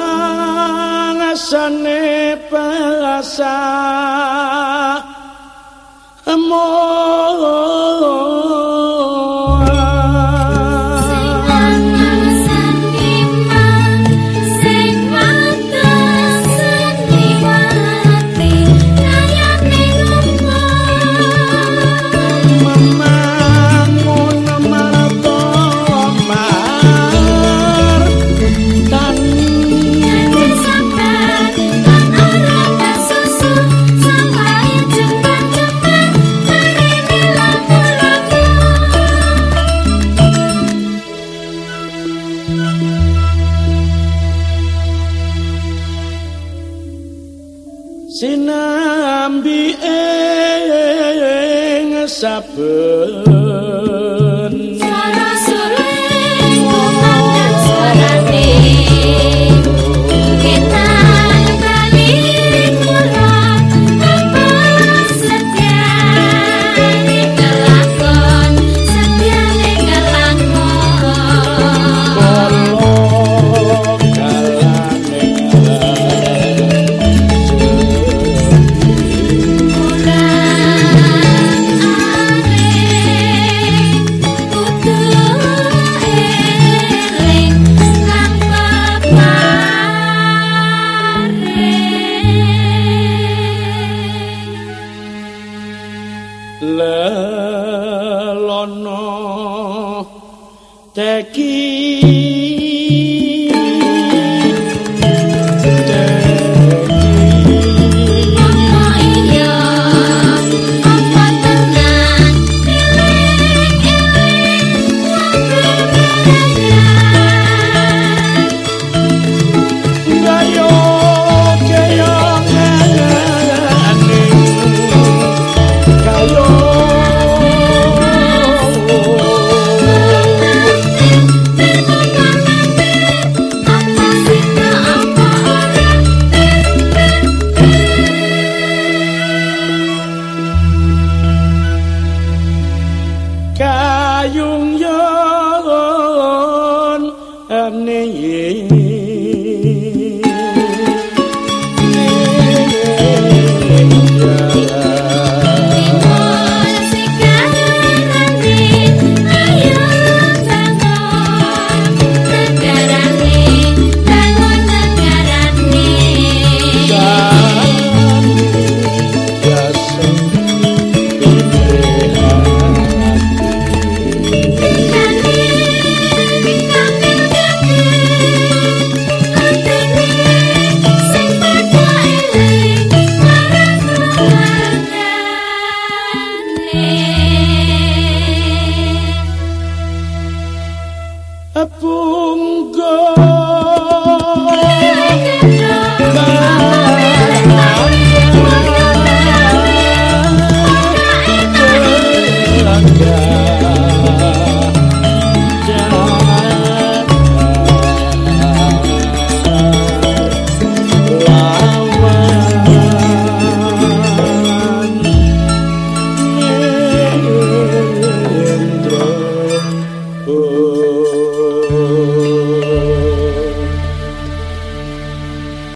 samangasane palasa sinambi ing saben